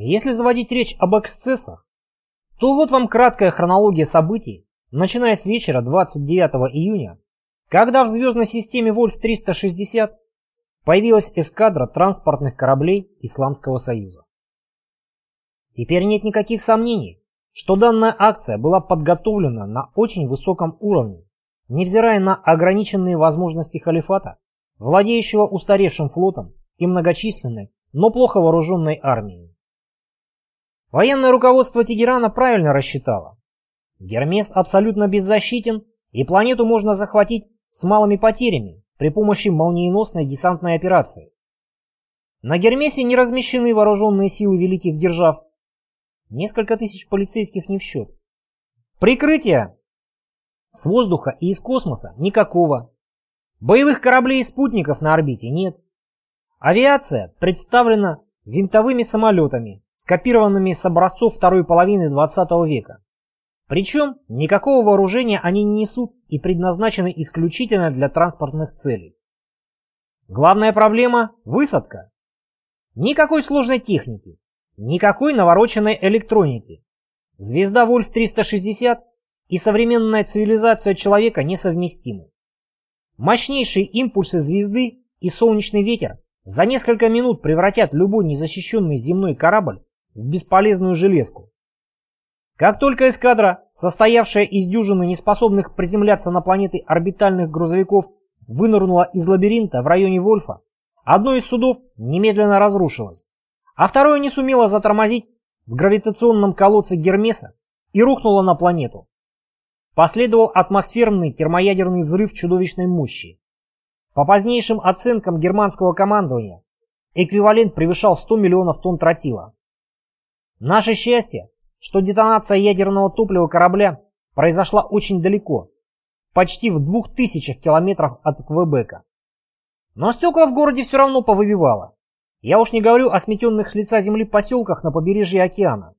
Если заводить речь об эксцессах, то вот вам краткая хронология событий, начиная с вечера 29 июня, когда в звездной системе Вольф-360 появилась эскадра транспортных кораблей Исламского Союза. Теперь нет никаких сомнений, что данная акция была подготовлена на очень высоком уровне, невзирая на ограниченные возможности халифата, владеющего устаревшим флотом и многочисленной, но плохо вооруженной армией. Военное руководство Тегерана правильно рассчитало. Гермес абсолютно беззащитен, и планету можно захватить с малыми потерями при помощи молниеносной десантной операции. На Гермесе не размещены вооруженные силы великих держав. Несколько тысяч полицейских не в счет. Прикрытия с воздуха и из космоса никакого. Боевых кораблей и спутников на орбите нет. Авиация представлена винтовыми самолетами, скопированными с образцов второй половины 20 века. Причем никакого вооружения они не несут и предназначены исключительно для транспортных целей. Главная проблема – высадка. Никакой сложной техники, никакой навороченной электроники. Звезда Вольф-360 и современная цивилизация человека несовместимы. Мощнейшие импульсы звезды и солнечный ветер за несколько минут превратят любой незащищенный земной корабль в бесполезную железку. Как только эскадра, состоявшая из дюжины неспособных приземляться на планеты орбитальных грузовиков, вынырнула из лабиринта в районе Вольфа, одно из судов немедленно разрушилось, а второе не сумело затормозить в гравитационном колодце Гермеса и рухнуло на планету. Последовал атмосферный термоядерный взрыв чудовищной мощи. По позднейшим оценкам германского командования, эквивалент превышал 100 миллионов тонн тротила. Наше счастье, что детонация ядерного топлива корабля произошла очень далеко, почти в двух тысячах километрах от Квебека. Но стекла в городе все равно повыбивало. Я уж не говорю о сметенных с лица земли поселках на побережье океана.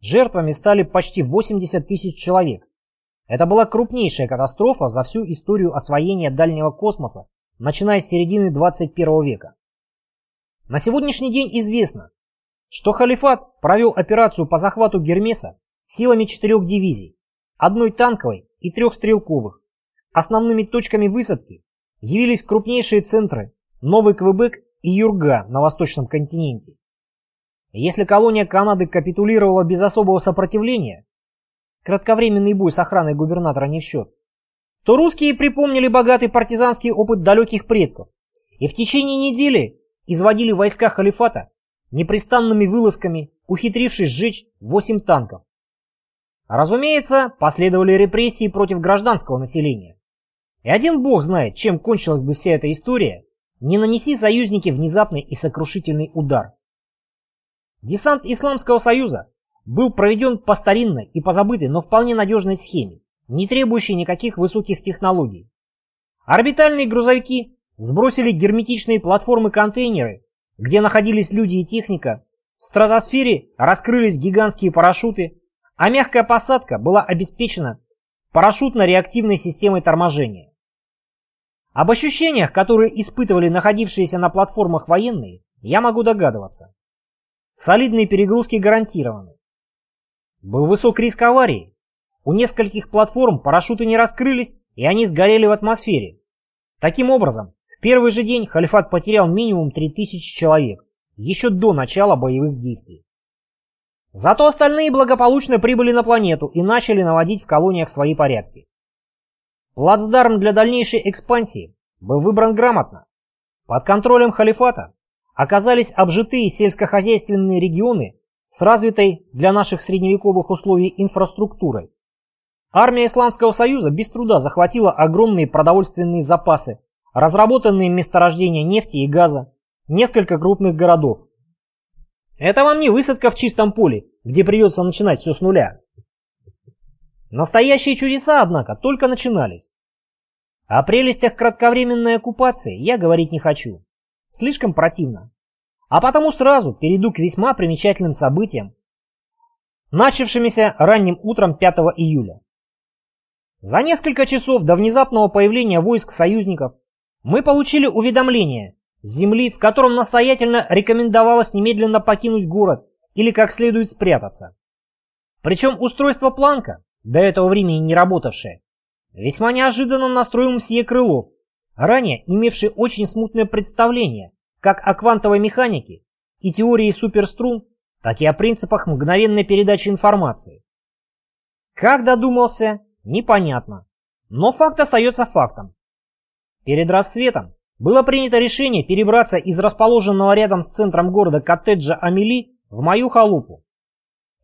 Жертвами стали почти 80 тысяч человек. Это была крупнейшая катастрофа за всю историю освоения дальнего космоса, начиная с середины 21 века. На сегодняшний день известно, что халифат провел операцию по захвату Гермеса силами четырех дивизий, одной танковой и трех стрелковых. Основными точками высадки явились крупнейшие центры Новый Квебек и Юрга на восточном континенте. Если колония Канады капитулировала без особого сопротивления, кратковременный бой с охраной губернатора не в счет, то русские припомнили богатый партизанский опыт далеких предков и в течение недели изводили войска халифата непрестанными вылазками, ухитрившись сжечь 8 танков. Разумеется, последовали репрессии против гражданского населения. И один бог знает, чем кончилась бы вся эта история, не нанеси союзники внезапный и сокрушительный удар. Десант Исламского Союза был проведен по старинной и позабытой, но вполне надежной схеме, не требующей никаких высоких технологий. Орбитальные грузовики сбросили герметичные платформы-контейнеры где находились люди и техника, в стратосфере раскрылись гигантские парашюты, а мягкая посадка была обеспечена парашютно-реактивной системой торможения. Об ощущениях, которые испытывали находившиеся на платформах военные, я могу догадываться. Солидные перегрузки гарантированы. Был высок риск аварии. У нескольких платформ парашюты не раскрылись, и они сгорели в атмосфере. Таким образом, в первый же день халифат потерял минимум 3000 человек, еще до начала боевых действий. Зато остальные благополучно прибыли на планету и начали наводить в колониях свои порядки. Плацдарм для дальнейшей экспансии был выбран грамотно. Под контролем халифата оказались обжитые сельскохозяйственные регионы с развитой для наших средневековых условий инфраструктурой. Армия Исламского Союза без труда захватила огромные продовольственные запасы разработанные месторождения нефти и газа, несколько крупных городов. Это вам не высадка в чистом поле, где придется начинать все с нуля. Настоящие чудеса, однако, только начинались. О прелестях кратковременной оккупации я говорить не хочу. Слишком противно. А потому сразу перейду к весьма примечательным событиям, начавшимися ранним утром 5 июля. За несколько часов до внезапного появления войск союзников мы получили уведомление с земли, в котором настоятельно рекомендовалось немедленно покинуть город или как следует спрятаться. Причем устройство Планка, до этого времени не работавшее, весьма неожиданно настроил мсье Крылов, ранее имевший очень смутное представление как о квантовой механике и теории суперструн, так и о принципах мгновенной передачи информации. Как додумался, непонятно, но факт остается фактом. Перед рассветом было принято решение перебраться из расположенного рядом с центром города коттеджа Амели в мою халупу.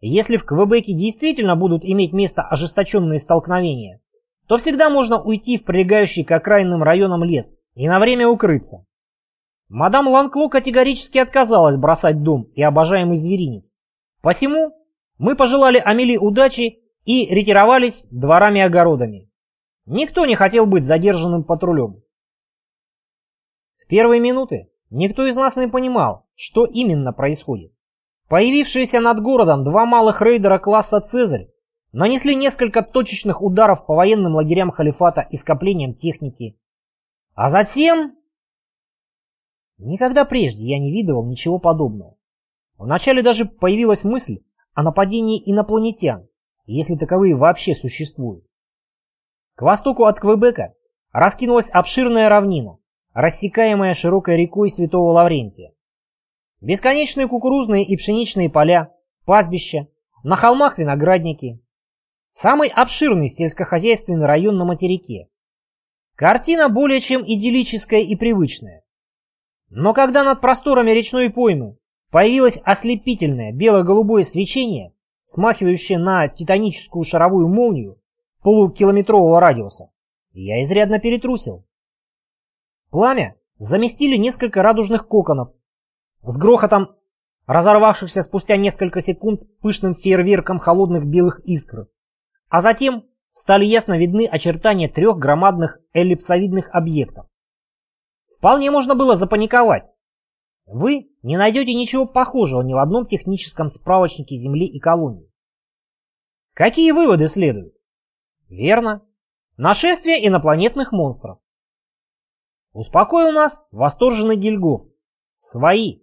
Если в Квебеке действительно будут иметь место ожесточенные столкновения, то всегда можно уйти в прилегающий к окраинным районам лес и на время укрыться. Мадам Ланкло категорически отказалась бросать дом и обожаемый зверинец. Посему мы пожелали Амели удачи и ретировались дворами и огородами. Никто не хотел быть задержанным патрулем. В первые минуты никто из нас не понимал, что именно происходит. Появившиеся над городом два малых рейдера класса «Цезарь» нанесли несколько точечных ударов по военным лагерям халифата и скоплениям техники. А затем... Никогда прежде я не видывал ничего подобного. Вначале даже появилась мысль о нападении инопланетян, если таковые вообще существуют. К востоку от Квебека раскинулась обширная равнина, рассекаемая широкой рекой Святого Лаврентия. Бесконечные кукурузные и пшеничные поля, пастбища, на холмах виноградники. Самый обширный сельскохозяйственный район на материке. Картина более чем идиллическая и привычная. Но когда над просторами речной поймы появилось ослепительное бело-голубое свечение, смахивающее на титаническую шаровую молнию полукилометрового радиуса, я изрядно перетрусил. Пламя заместили несколько радужных коконов, с грохотом разорвавшихся спустя несколько секунд пышным фейерверком холодных белых искр. А затем стали ясно видны очертания трех громадных эллипсовидных объектов. Вполне можно было запаниковать. Вы не найдете ничего похожего ни в одном техническом справочнике Земли и колонии. Какие выводы следуют? Верно. Нашествие инопланетных монстров. Успокоил нас восторженный Гильгоф. Свои.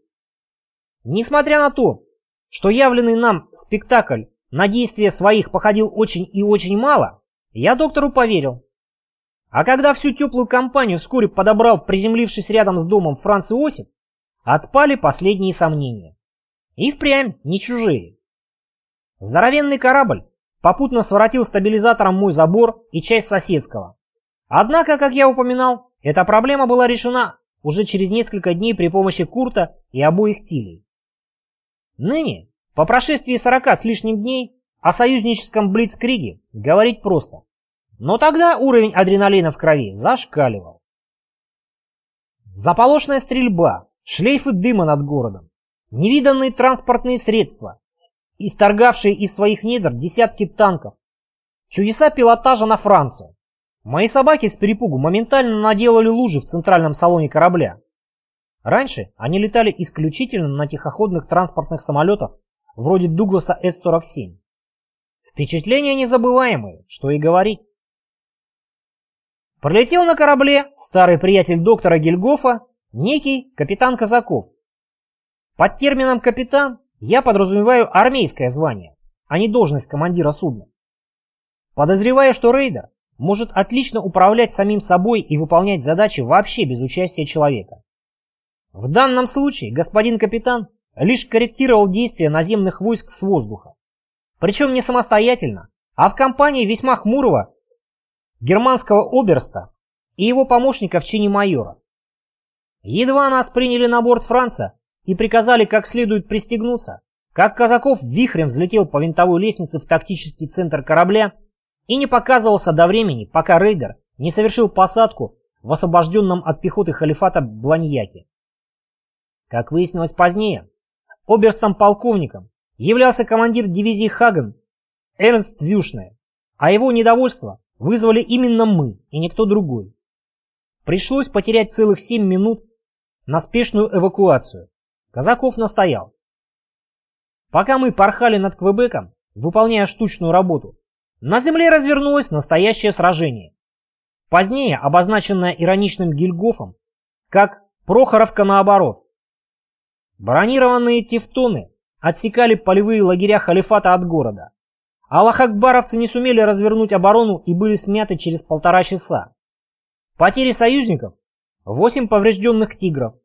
Несмотря на то, что явленный нам спектакль на действия своих походил очень и очень мало, я доктору поверил. А когда всю теплую компанию вскоре подобрал, приземлившись рядом с домом Франц Иосиф, отпали последние сомнения. И впрямь не чужие. Здоровенный корабль попутно своротил стабилизатором мой забор и часть соседского. Однако, как я упоминал, эта проблема была решена уже через несколько дней при помощи Курта и обоих Тилей. Ныне, по прошествии сорока с лишним дней, о союзническом Блицкриге говорить просто. Но тогда уровень адреналина в крови зашкаливал. Заполошная стрельба, шлейфы дыма над городом, невиданные транспортные средства, исторгавшие из своих недр десятки танков, чудеса пилотажа на Францию, Мои собаки с перепугу моментально наделали лужи в центральном салоне корабля. Раньше они летали исключительно на тихоходных транспортных самолетах вроде Дугласа С-47. Впечатления незабываемые, что и говорить. Пролетел на корабле старый приятель доктора Гильгофа, некий капитан Казаков. Под термином «капитан» я подразумеваю армейское звание, а не должность командира судна. Подозреваю, что рейдер может отлично управлять самим собой и выполнять задачи вообще без участия человека. В данном случае господин капитан лишь корректировал действия наземных войск с воздуха. Причем не самостоятельно, а в компании весьма хмурого германского оберста и его помощника в чине майора. Едва нас приняли на борт Франца и приказали как следует пристегнуться, как Казаков вихрем взлетел по винтовой лестнице в тактический центр корабля и не показывался до времени, пока рейдер не совершил посадку в освобожденном от пехоты халифата Бланьяке. Как выяснилось позднее, оберстом-полковником являлся командир дивизии Хаген Эрнст Вюшне, а его недовольство вызвали именно мы и никто другой. Пришлось потерять целых семь минут на спешную эвакуацию. Казаков настоял. Пока мы порхали над Квебеком, выполняя штучную работу, на земле развернулось настоящее сражение. Позднее обозначенное ироничным Гильгофом как Прохоровка наоборот. Бронированные тевтоны отсекали полевые лагеря халифата от города. Аллах-Акбаровцы не сумели развернуть оборону и были смяты через полтора часа. Потери союзников – 8 поврежденных «Тигров»,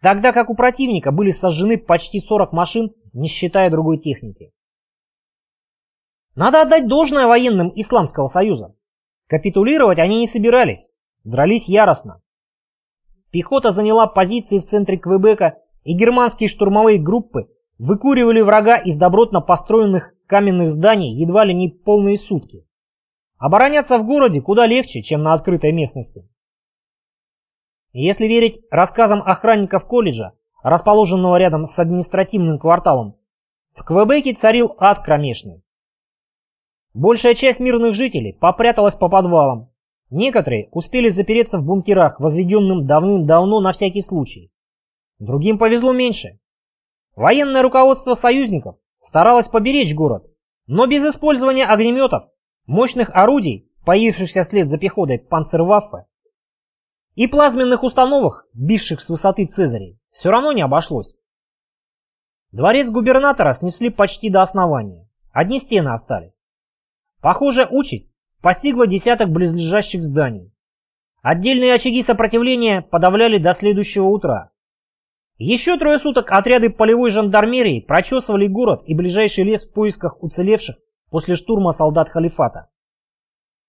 тогда как у противника были сожжены почти 40 машин, не считая другой техники. Надо отдать должное военным Исламского Союза. Капитулировать они не собирались, дрались яростно. Пехота заняла позиции в центре Квебека, и германские штурмовые группы выкуривали врага из добротно построенных каменных зданий едва ли не полные сутки. Обороняться в городе куда легче, чем на открытой местности. Если верить рассказам охранников колледжа, расположенного рядом с административным кварталом, в Квебеке царил ад кромешный. Большая часть мирных жителей попряталась по подвалам, Некоторые успели запереться в бункерах, возведенным давным-давно на всякий случай. Другим повезло меньше. Военное руководство союзников старалось поберечь город, но без использования огнеметов, мощных орудий, появившихся вслед за пехотой панцерваффе, и плазменных установок, бивших с высоты Цезарей, все равно не обошлось. Дворец губернатора снесли почти до основания. Одни стены остались. Похоже, участь постигло десяток близлежащих зданий. Отдельные очаги сопротивления подавляли до следующего утра. Еще трое суток отряды полевой жандармерии прочесывали город и ближайший лес в поисках уцелевших после штурма солдат халифата.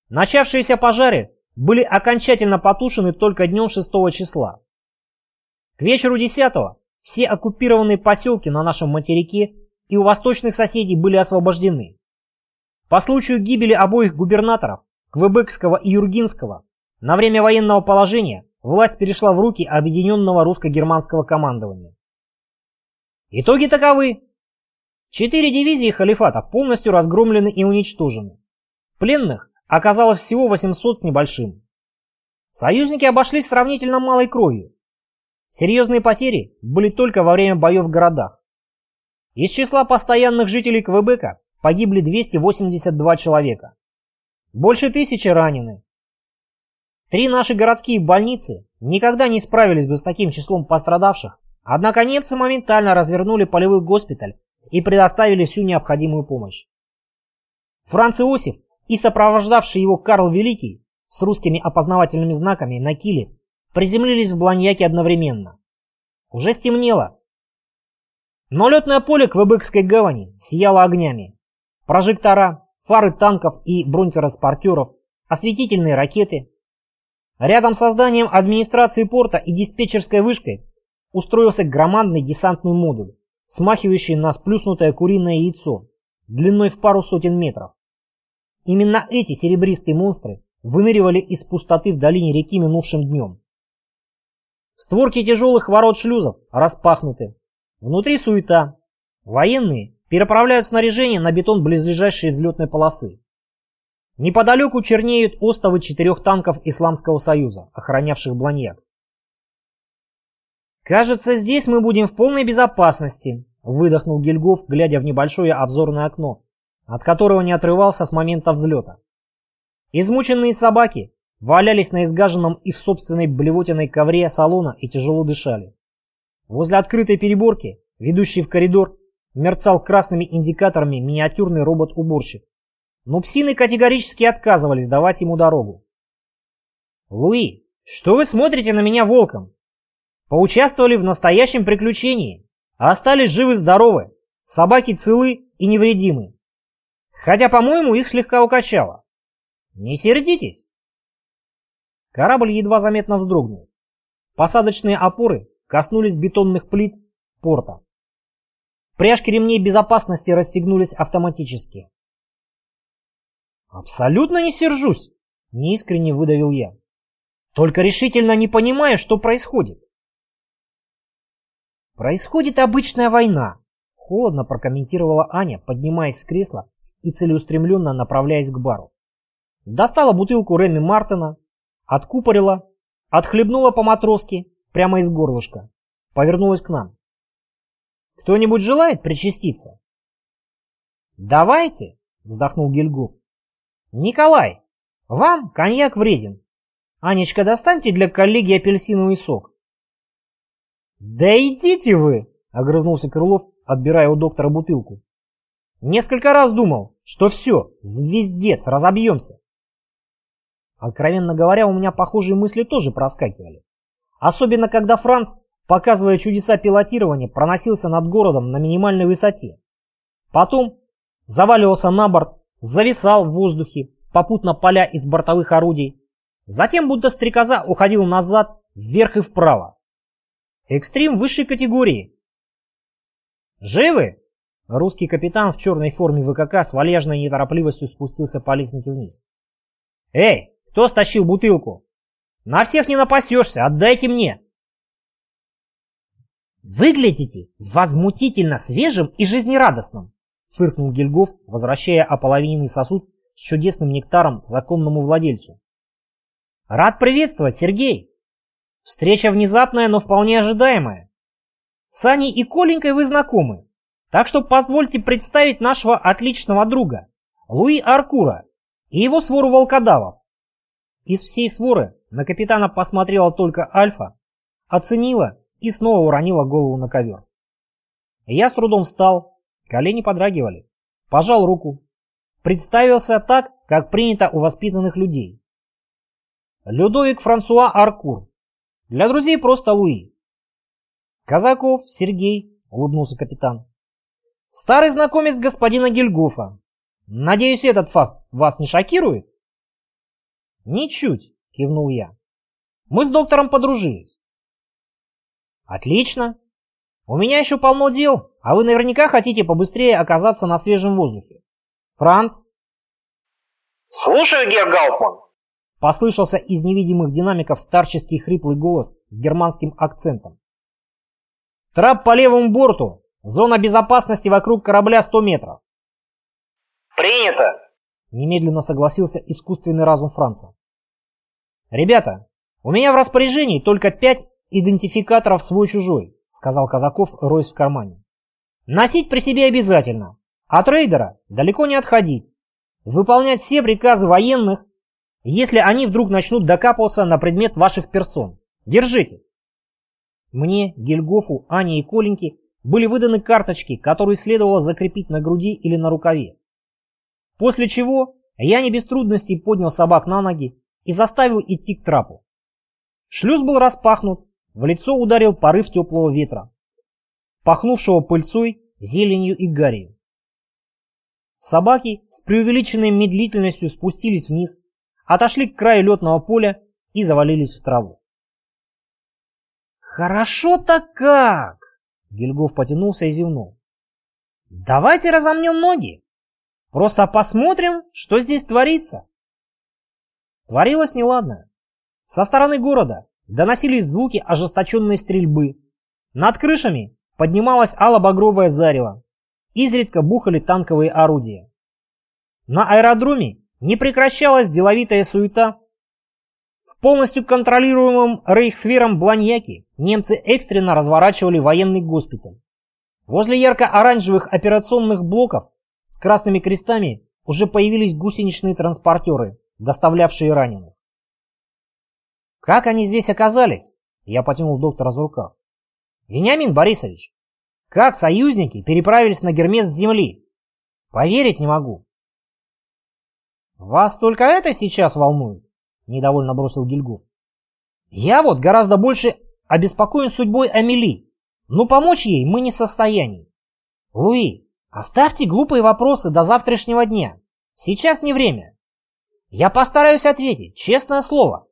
Начавшиеся пожары были окончательно потушены только днем 6 числа. К вечеру 10 все оккупированные поселки на нашем материке и у восточных соседей были освобождены. По случаю гибели обоих губернаторов, Квебекского и Юргинского, на время военного положения власть перешла в руки объединенного русско-германского командования. Итоги таковы. Четыре дивизии халифата полностью разгромлены и уничтожены. Пленных оказалось всего 800 с небольшим. Союзники обошлись сравнительно малой кровью. Серьезные потери были только во время боев в городах. Из числа постоянных жителей Квебека погибли 282 человека. Больше тысячи ранены. Три наши городские больницы никогда не справились бы с таким числом пострадавших, однако немцы моментально развернули полевой госпиталь и предоставили всю необходимую помощь. Франц Иосиф и сопровождавший его Карл Великий с русскими опознавательными знаками на киле приземлились в Бланьяке одновременно. Уже стемнело, но летное поле Квебекской гавани сияло огнями. Прожектора, фары танков и бронетранспортеров, осветительные ракеты. Рядом с зданием администрации порта и диспетчерской вышкой устроился громадный десантный модуль, смахивающий на сплюснутое куриное яйцо, длиной в пару сотен метров. Именно эти серебристые монстры выныривали из пустоты в долине реки минувшим днем. Створки тяжелых ворот шлюзов распахнуты. Внутри суета. Военные переправляют снаряжение на бетон близлежащей взлетной полосы. Неподалеку чернеют остовы четырех танков Исламского Союза, охранявших Бланьяк. «Кажется, здесь мы будем в полной безопасности», — выдохнул Гильгоф, глядя в небольшое обзорное окно, от которого не отрывался с момента взлета. Измученные собаки валялись на изгаженном их собственной блевотиной ковре салона и тяжело дышали. Возле открытой переборки, ведущей в коридор, мерцал красными индикаторами миниатюрный робот-уборщик. Но псины категорически отказывались давать ему дорогу. «Луи, что вы смотрите на меня волком? Поучаствовали в настоящем приключении, а остались живы-здоровы, собаки целы и невредимы. Хотя, по-моему, их слегка укачало. Не сердитесь!» Корабль едва заметно вздрогнул. Посадочные опоры коснулись бетонных плит порта. Пряжки ремней безопасности расстегнулись автоматически. «Абсолютно не сержусь!» — неискренне выдавил я. «Только решительно не понимаю, что происходит». «Происходит обычная война», — холодно прокомментировала Аня, поднимаясь с кресла и целеустремленно направляясь к бару. Достала бутылку Ренни Мартина, откупорила, отхлебнула по-матросски прямо из горлышка, повернулась к нам. Кто-нибудь желает причаститься? Давайте, вздохнул Гильгоф. Николай, вам коньяк вреден. Анечка, достаньте для коллеги апельсиновый сок. Да идите вы, огрызнулся Крылов, отбирая у доктора бутылку. «Несколько раз думал, что все, звездец, разобьемся». Откровенно говоря, у меня похожие мысли тоже проскакивали. Особенно, когда Франц, показывая чудеса пилотирования, проносился над городом на минимальной высоте. Потом заваливался на борт, зависал в воздухе, попутно поля из бортовых орудий. Затем, будто стрекоза, уходил назад, вверх и вправо. Экстрим высшей категории. «Живы?» Русский капитан в черной форме ВКК с вальяжной неторопливостью спустился по лестнике вниз. «Эй, кто стащил бутылку? На всех не напасешься, отдайте мне!» «Выглядите возмутительно свежим и жизнерадостным!» фыркнул Гильгоф, возвращая ополовиненный сосуд с чудесным нектаром законному владельцу. «Рад приветствовать, Сергей! Встреча внезапная, но вполне ожидаемая. С Аней и Коленькой вы знакомы, так что позвольте представить нашего отличного друга, Луи Аркура и его свору волкодавов. Из всей своры на капитана посмотрела только Альфа, оценила и снова уронила голову на ковер. Я с трудом встал, колени подрагивали, пожал руку, представился так, как принято у воспитанных людей. Людовик Франсуа Аркур. Для друзей просто Луи. Казаков Сергей, улыбнулся капитан. Старый знакомец господина Гильгофа. Надеюсь, этот факт вас не шокирует? Ничуть, кивнул я. Мы с доктором подружились. Отлично. У меня еще полно дел, а вы наверняка хотите побыстрее оказаться на свежем воздухе. Франц? Слушаю, Герр Гауптман. Послышался из невидимых динамиков старческий хриплый голос с германским акцентом. Трап по левому борту. Зона безопасности вокруг корабля 100 метров. Принято. Немедленно согласился искусственный разум Франца. Ребята, у меня в распоряжении только пять идентификаторов свой-чужой, сказал Казаков, роясь в кармане. Носить при себе обязательно, а трейдера далеко не отходить. Выполнять все приказы военных если они вдруг начнут докапываться на предмет ваших персон. Держите. Мне, Гельгофу, Ане и Коленьке были выданы карточки, которые следовало закрепить на груди или на рукаве. После чего я не без трудностей поднял собак на ноги и заставил идти к трапу. Шлюз был распахнут, в лицо ударил порыв теплого ветра, пахнувшего пыльцой, зеленью и гарью. Собаки с преувеличенной медлительностью спустились вниз, отошли к краю летного поля и завалились в траву. «Хорошо-то как!» Гильгоф потянулся и зевнул. «Давайте разомнем ноги. Просто посмотрим, что здесь творится». Творилось неладное. Со стороны города доносились звуки ожесточенной стрельбы. Над крышами поднималось алло-багровое зарево. Изредка бухали танковые орудия. На аэродроме не прекращалась деловитая суета. В полностью контролируемом рейхсвером Бланьяке немцы экстренно разворачивали военный госпиталь. Возле ярко-оранжевых операционных блоков с красными крестами уже появились гусеничные транспортеры, доставлявшие раненых. «Как они здесь оказались?» Я потянул доктора за рукав. «Вениамин Борисович, как союзники переправились на Гермес с земли? Поверить не могу». «Вас только это сейчас волнует?» — недовольно бросил Гильгоф. «Я вот гораздо больше обеспокоен судьбой Амели, но помочь ей мы не в состоянии. Луи, оставьте глупые вопросы до завтрашнего дня. Сейчас не время. Я постараюсь ответить, честное слово».